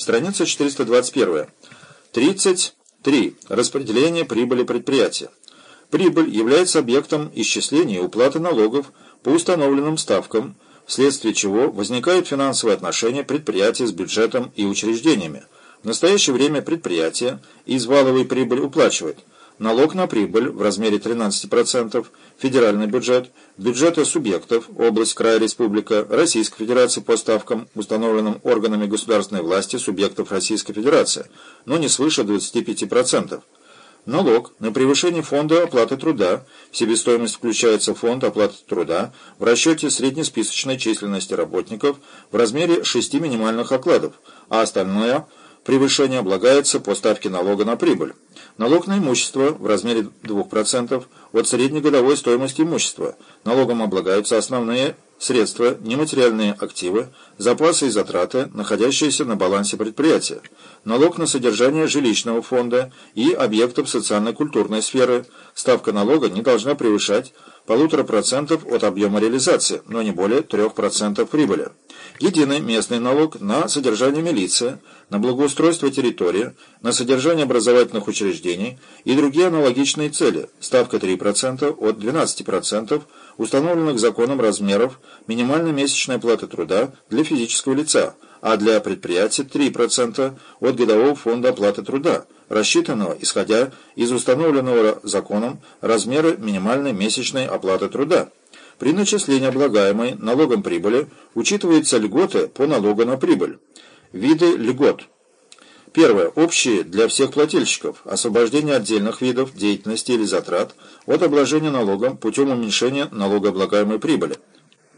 Страница 421. 33. Распределение прибыли предприятия. Прибыль является объектом исчисления и уплаты налогов по установленным ставкам, вследствие чего возникают финансовые отношения предприятия с бюджетом и учреждениями. В настоящее время предприятие из валовой прибыли уплачивает налог на прибыль в размере 13%, федеральный бюджет, бюджеты субъектов, область, край, республика, Российской Федерации по ставкам, установленным органами государственной власти субъектов Российской Федерации, но не свыше 25%. Налог на превышение фонда оплаты труда, в себестоимость включается фонд оплаты труда в расчете среднесписочной численности работников в размере 6 минимальных окладов, а остальное превышение облагается по ставке налога на прибыль. Налог на имущество в размере 2% от среднегодовой стоимости имущества. Налогом облагаются основные средства, нематериальные активы, запасы и затраты, находящиеся на балансе предприятия, налог на содержание жилищного фонда и объектов социально-культурной сферы. Ставка налога не должна превышать полутора процентов от объема реализации, но не более трех процентов прибыли. Единый местный налог на содержание милиции, на благоустройство территории, на содержание образовательных учреждений и другие аналогичные цели. Ставка 3% от 12% установленных законом размеров минимальной месячной платы труда для физического лица, а для предприятия 3% от годового фонда оплаты труда, рассчитанного исходя из установленного законом размера минимальной месячной оплаты труда. При начислении облагаемой налогом прибыли учитываются льготы по налогу на прибыль. Виды льгот. Первое. Общие для всех плательщиков. Освобождение отдельных видов деятельности или затрат от обложения налогом путем уменьшения налогооблагаемой прибыли.